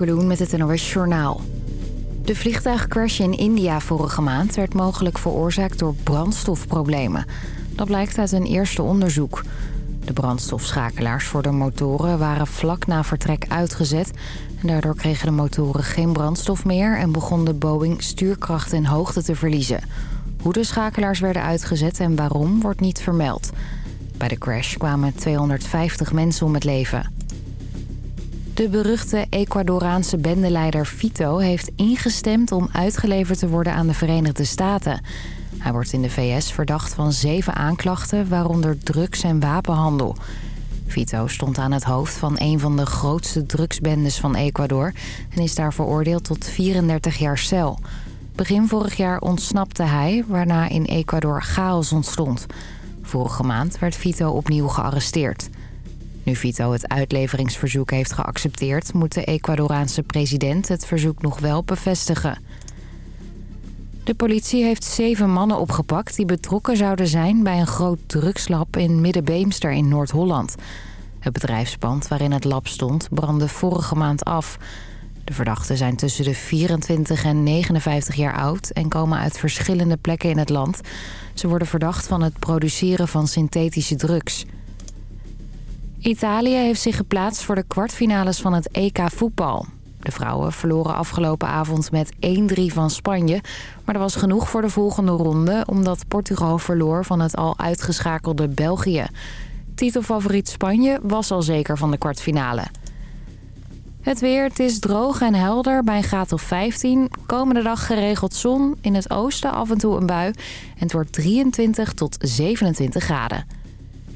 Met het NOS Journaal. De vliegtuigcrash in India vorige maand werd mogelijk veroorzaakt door brandstofproblemen. Dat blijkt uit een eerste onderzoek. De brandstofschakelaars voor de motoren waren vlak na vertrek uitgezet... en daardoor kregen de motoren geen brandstof meer... en begon de Boeing stuurkracht en hoogte te verliezen. Hoe de schakelaars werden uitgezet en waarom wordt niet vermeld. Bij de crash kwamen 250 mensen om het leven. De beruchte Ecuadoraanse bendeleider Fito heeft ingestemd om uitgeleverd te worden aan de Verenigde Staten. Hij wordt in de VS verdacht van zeven aanklachten, waaronder drugs- en wapenhandel. Vito stond aan het hoofd van een van de grootste drugsbendes van Ecuador... en is daar veroordeeld tot 34 jaar cel. Begin vorig jaar ontsnapte hij, waarna in Ecuador chaos ontstond. Vorige maand werd Vito opnieuw gearresteerd. Nu Vito het uitleveringsverzoek heeft geaccepteerd... moet de Ecuadoraanse president het verzoek nog wel bevestigen. De politie heeft zeven mannen opgepakt... die betrokken zouden zijn bij een groot drugslab in Middenbeemster in Noord-Holland. Het bedrijfspand waarin het lab stond brandde vorige maand af. De verdachten zijn tussen de 24 en 59 jaar oud... en komen uit verschillende plekken in het land. Ze worden verdacht van het produceren van synthetische drugs... Italië heeft zich geplaatst voor de kwartfinales van het EK voetbal. De vrouwen verloren afgelopen avond met 1-3 van Spanje. Maar er was genoeg voor de volgende ronde... omdat Portugal verloor van het al uitgeschakelde België. Titelfavoriet Spanje was al zeker van de kwartfinale. Het weer, het is droog en helder bij een graad of 15. Komende dag geregeld zon, in het oosten af en toe een bui. En het wordt 23 tot 27 graden.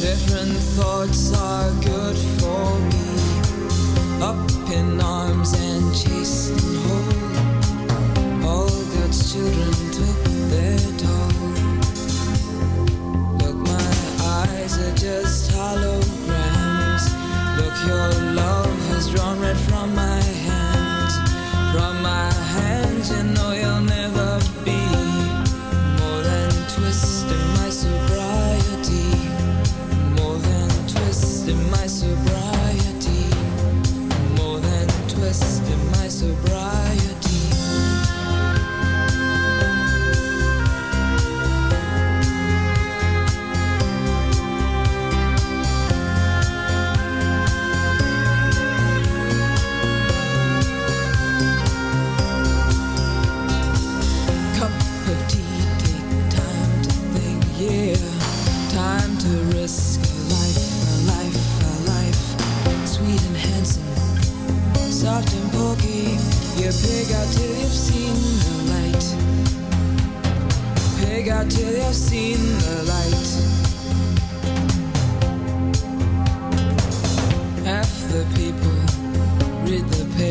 Different thoughts are good for me. Up in arms and chasing home. All God's children took their toll. Look, my eyes are just holograms. Look, your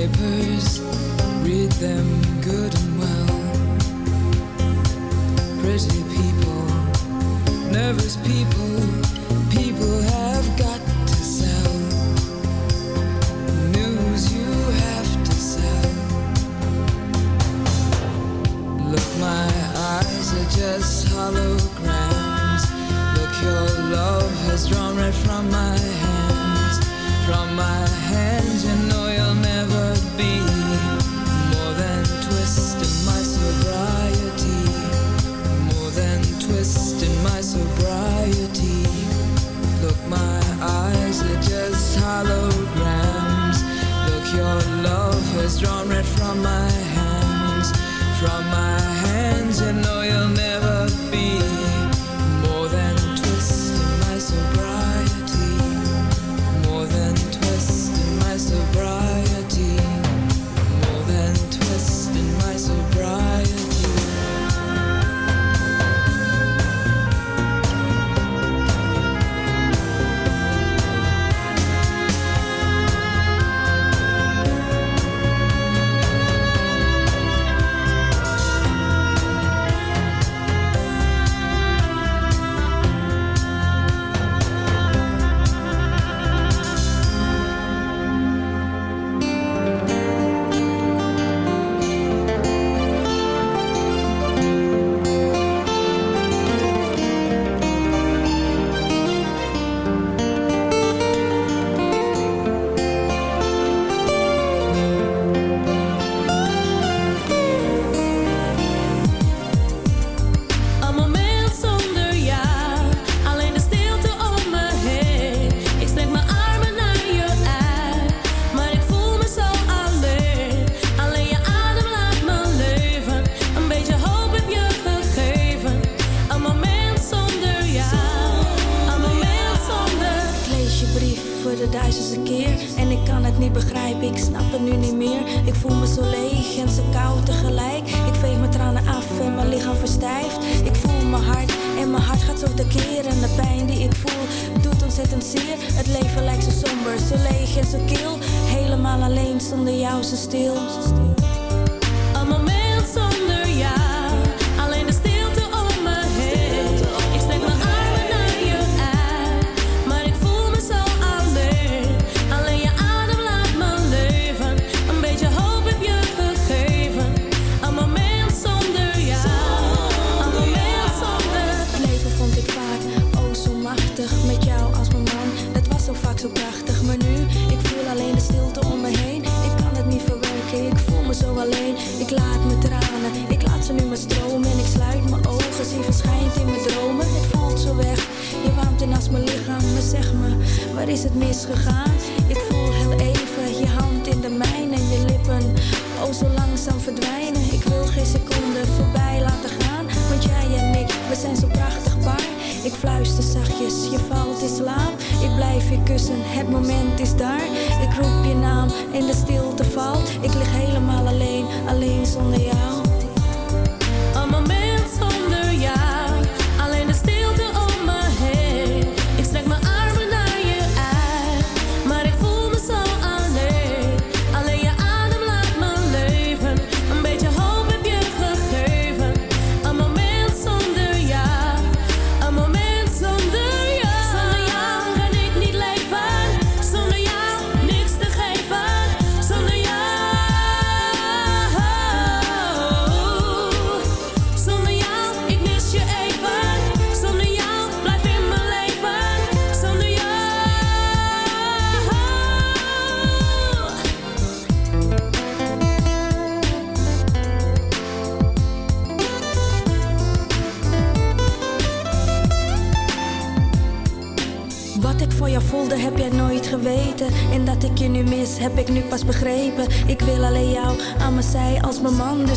papers, read them good and well. Pretty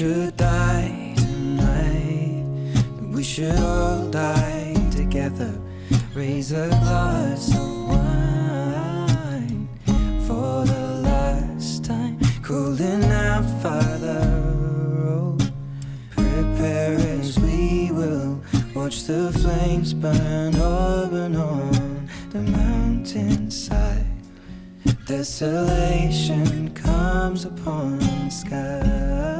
Should die tonight, we should all die together. Raise a glass of wine for the last time. Calling out, Father, oh, prepare as we will watch the flames burn over and on the mountainside. Desolation comes upon the sky.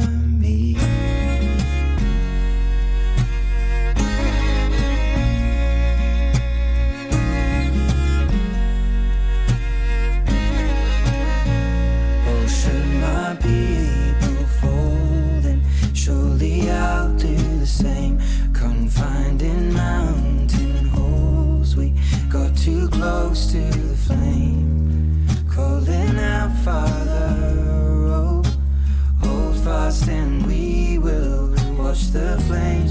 close to the flame. Calling out, Father, oh, hold fast and we will watch the flames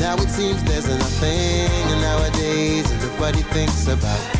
Now it seems there's nothing, and nowadays everybody thinks about.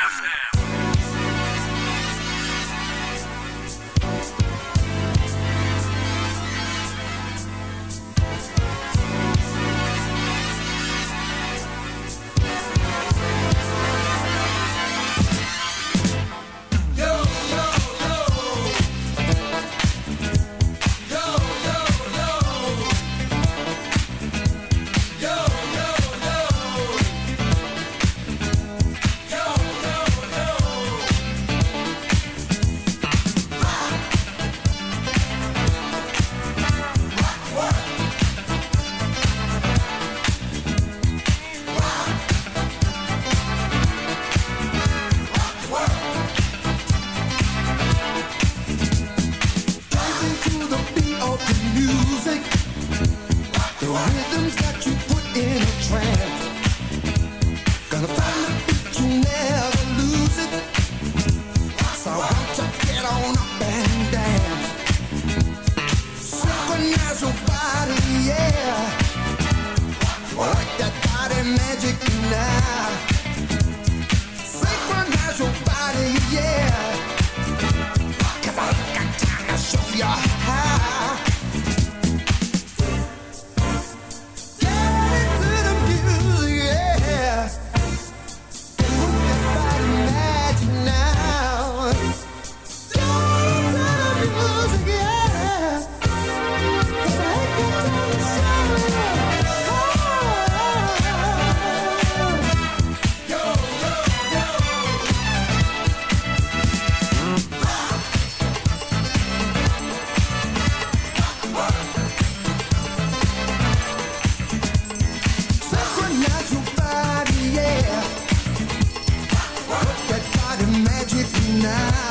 Now.